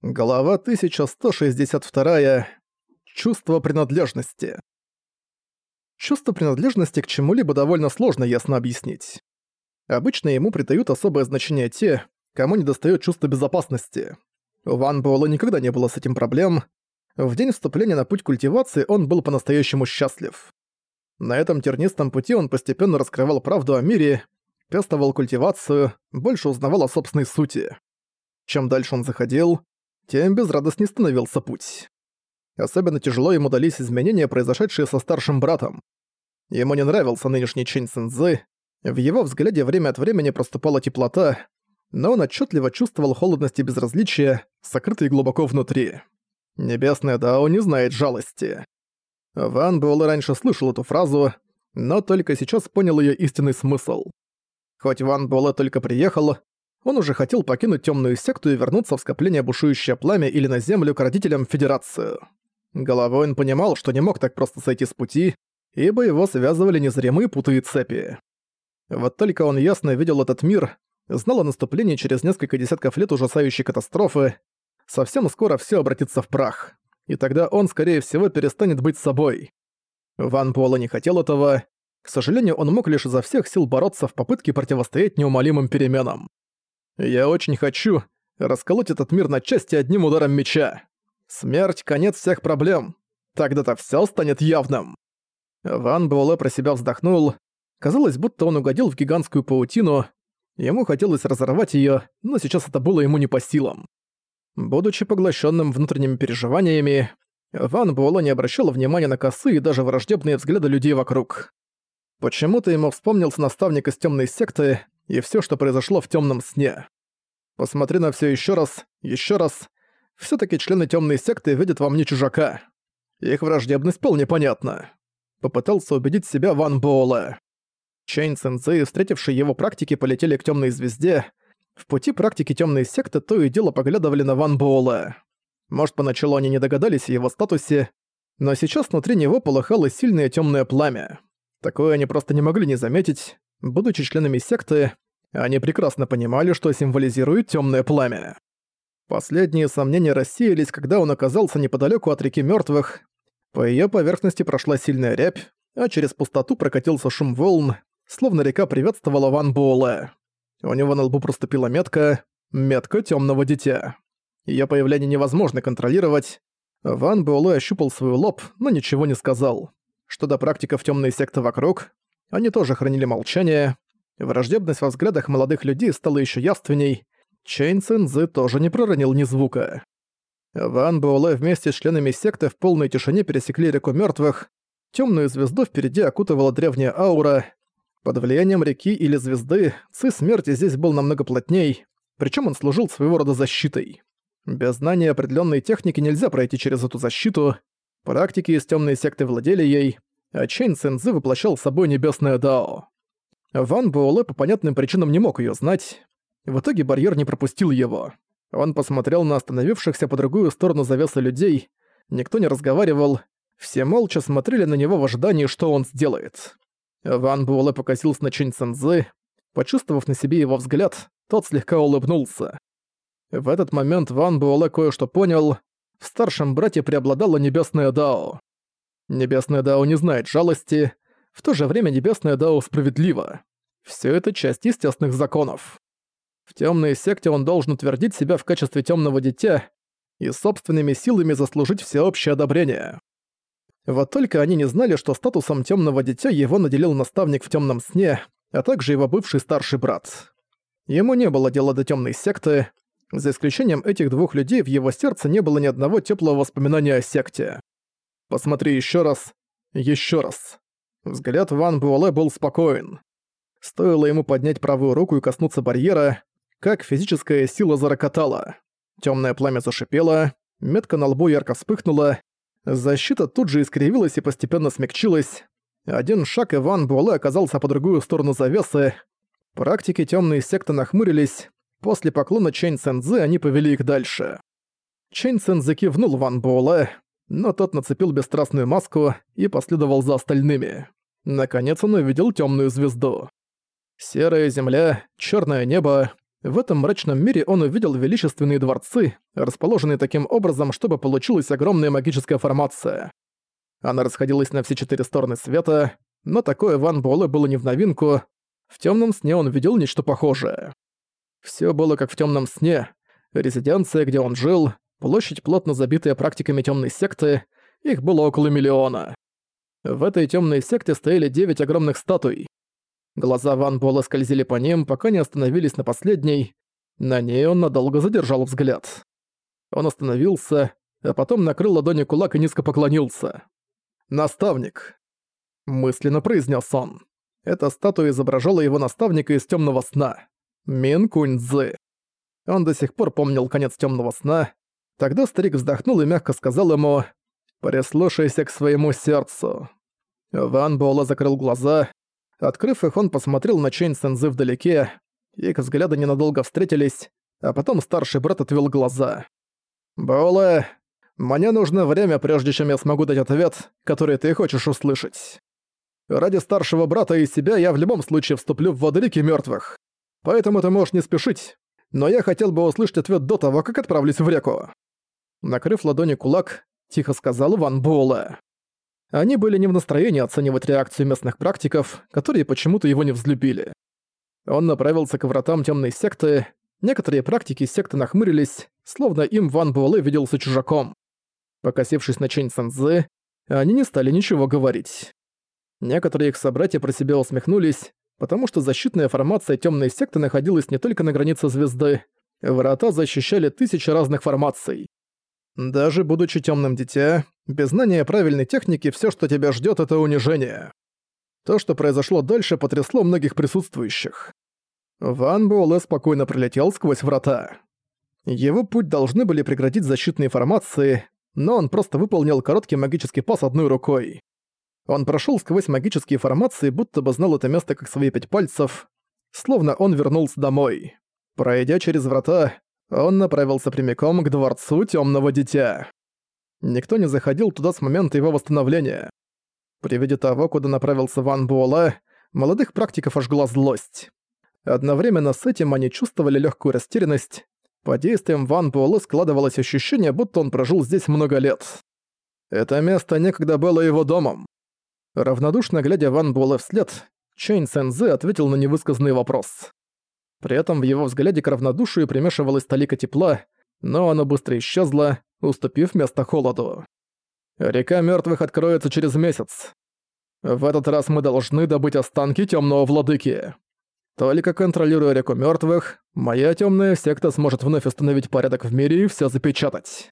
Глава 1162. Чувство принадлежности. Чувство принадлежности к чему-либо довольно сложно ясно объяснить. Обычно ему придают особое значение те, кому недостаёт чувства безопасности. У Ван Буэлла никогда не было с этим проблем. В день вступления на путь культивации он был по-настоящему счастлив. На этом тернистом пути он постепенно раскрывал правду о мире, пестовал культивацию, больше узнавал о собственной сути. Чем дальше он заходил, тем безрадостней становился путь. Особенно тяжело ему дались изменения, произошедшие со старшим братом. Ему не нравился нынешний Чэнь Цэнзы, в его взгляде время от времени проступала теплота, но он отчетливо чувствовал холодность и безразличие, сокрытые глубоко внутри. Небесная Дао не знает жалости. Ван Буэлэ раньше слышал эту фразу, но только сейчас понял ее истинный смысл. Хоть Ван Буэлэ только приехал, он уже хотел покинуть темную секту и вернуться в скопление бушующее пламя или на землю к родителям Федерацию. Головой он понимал, что не мог так просто сойти с пути, ибо его связывали незримые путы и цепи. Вот только он ясно видел этот мир, знал о наступлении через несколько десятков лет ужасающей катастрофы. Совсем скоро все обратится в прах. И тогда он, скорее всего, перестанет быть собой. Ван Буэлла не хотел этого. К сожалению, он мог лишь изо всех сил бороться в попытке противостоять неумолимым переменам. Я очень хочу расколоть этот мир на части одним ударом меча. Смерть — конец всех проблем. Тогда-то всё станет явным. Ван Буэлэ про себя вздохнул. Казалось, будто он угодил в гигантскую паутину. Ему хотелось разорвать её, но сейчас это было ему не по силам. Будучи поглощенным внутренними переживаниями, Ван Буэлэ не обращал внимания на косые и даже враждебные взгляды людей вокруг. Почему-то ему вспомнился наставник из темной секты, и все, что произошло в темном сне. Посмотри на все еще раз, еще раз. все таки члены темной секты видят во мне чужака. Их враждебность вполне понятна. Попытался убедить себя Ван Боула. Чейн Сенсей, встретившие его практики, полетели к темной звезде. В пути практики темной секты то и дело поглядывали на Ван Боула. Может, поначалу они не догадались о его статусе, но сейчас внутри него полыхало сильное темное пламя. Такое они просто не могли не заметить, Будучи членами секты, они прекрасно понимали, что символизирует темное пламя. Последние сомнения рассеялись, когда он оказался неподалеку от реки мертвых. По ее поверхности прошла сильная рябь, а через пустоту прокатился шум волн, словно река приветствовала Ван Буэлэ. У него на лбу проступила метка «Метка темного дитя». Ее появление невозможно контролировать. Ван Буэлэ ощупал свой лоб, но ничего не сказал. Что до практиков темной секты вокруг, они тоже хранили молчание. Враждебность во взглядах молодых людей стала еще явственней. Чейн Цинзы тоже не проронил ни звука. Ван Буэлэ вместе с членами секты в полной тишине пересекли реку мертвых. Темную звезду впереди окутывала древняя аура. Под влиянием реки или звезды ци смерти здесь был намного плотней, причем он служил своего рода защитой. Без знания определенной техники нельзя пройти через эту защиту. Практики из темной секты владели ей, а Чэнь Цэнзы воплощал собой небесное Дао. Ван Буэлэ по понятным причинам не мог ее знать. В итоге барьер не пропустил его. Он посмотрел на остановившихся по другую сторону завеса людей. Никто не разговаривал. Все молча смотрели на него в ожидании, что он сделает. Ван Буэлэ покосился на Чэнь Цэнзы. Почувствовав на себе его взгляд, тот слегка улыбнулся. В этот момент Ван Буэлэ кое-что понял. В старшем брате преобладало небесное Дао. Небесная Дао не знает жалости, в то же время Небесная Дао справедлива. Все это часть естественных законов. В темной секте он должен утвердить себя в качестве темного дитя и собственными силами заслужить всеобщее одобрение. Вот только они не знали, что статусом темного дитя его наделил наставник в темном сне, а также его бывший старший брат. Ему не было дела до темной секты, за исключением этих двух людей в его сердце не было ни одного теплого воспоминания о секте. Посмотри еще раз, еще раз. Взгляд Ван Буэлэ был спокоен. Стоило ему поднять правую руку и коснуться барьера, как физическая сила зарокотала. Темное пламя зашипело, метка на лбу ярко вспыхнула, защита тут же искривилась и постепенно смягчилась. Один шаг и Ван Буэлэ оказался по другую сторону завесы. Практики темные секты нахмурились. После поклона Чэнь Цэнзы они повели их дальше. Чэнь Цэнзы кивнул Ван Буэлэ, но тот нацепил бесстрастную маску и последовал за остальными. Наконец он увидел темную звезду. Серая земля, черное небо, В этом мрачном мире он увидел величественные дворцы, расположенные таким образом, чтобы получилась огромная магическая формация. Она расходилась на все четыре стороны света, но такое Ван Буэлэ было не в новинку. В темном сне он видел нечто похожее. Все было как в темном сне. Резиденция, где он жил, площадь, плотно забитая практиками темной секты, их было около миллиона. В этой темной секте стояли девять огромных статуй. Глаза Ван Буэлла скользили по ним, пока не остановились на последней. На ней он надолго задержал взгляд. Он остановился, а потом накрыл ладони кулак и низко поклонился. «Наставник», — мысленно произнес он. Эта статуя изображала его наставника из темного сна. Мин Кунь Цзы. Он до сих пор помнил конец темного сна. Тогда старик вздохнул и мягко сказал ему «Прислушайся к своему сердцу». Ван Буэлла закрыл глаза, Открыв их, он посмотрел на Чэнь Сэнзы вдалеке, их взгляды ненадолго встретились, а потом старший брат отвел глаза. «Боула, мне нужно время, прежде чем я смогу дать ответ, который ты хочешь услышать. Ради старшего брата и себя я в любом случае вступлю в воды реки мёртвых. Поэтому ты можешь не спешить, но я хотел бы услышать ответ до того, как отправлюсь в реку». Накрыв ладони кулак, тихо сказал Ван Буэлэ. Они были не в настроении оценивать реакцию местных практиков, которые почему-то его не взлюбили. Он направился к вратам темной секты, некоторые практики секты нахмурились, словно им Ван Буэлэ виделся чужаком. Покосившись на Чэнь Сэнзы, они не стали ничего говорить. Некоторые их собратья про себя усмехнулись, потому что защитная формация темной секты находилась не только на границе звезды, врата защищали тысячи разных формаций. Даже будучи темным дитя, без знания правильной техники все, что тебя ждет, это унижение. То, что произошло дальше, потрясло многих присутствующих. Ван Буэлэ спокойно пролетел сквозь врата. Его путь должны были преградить защитные формации, но он просто выполнил короткий магический пас одной рукой. Он прошел сквозь магические формации, будто бы знал это место как свои пять пальцев, словно он вернулся домой. Пройдя через врата, он направился прямиком к дворцу Темного Дитя. Никто не заходил туда с момента его восстановления. При виде того, куда направился Ван Буэлэ, молодых практиков ожгла злость. Одновременно с этим они чувствовали легкую растерянность. По действиям Ван Буэлэ складывалось ощущение, будто он прожил здесь много лет. Это место некогда было его домом. Равнодушно глядя Ван Буэлэ вслед, Чэнь Цэнзэ ответил на невысказанный вопрос. При этом в его взгляде к равнодушию примешивалась толика тепла, но оно быстро исчезло, уступив место холоду. Река мертвых откроется через месяц. В этот раз мы должны добыть останки темного владыки. Только контролируя реку мертвых, моя темная секта сможет вновь установить порядок в мире и все запечатать.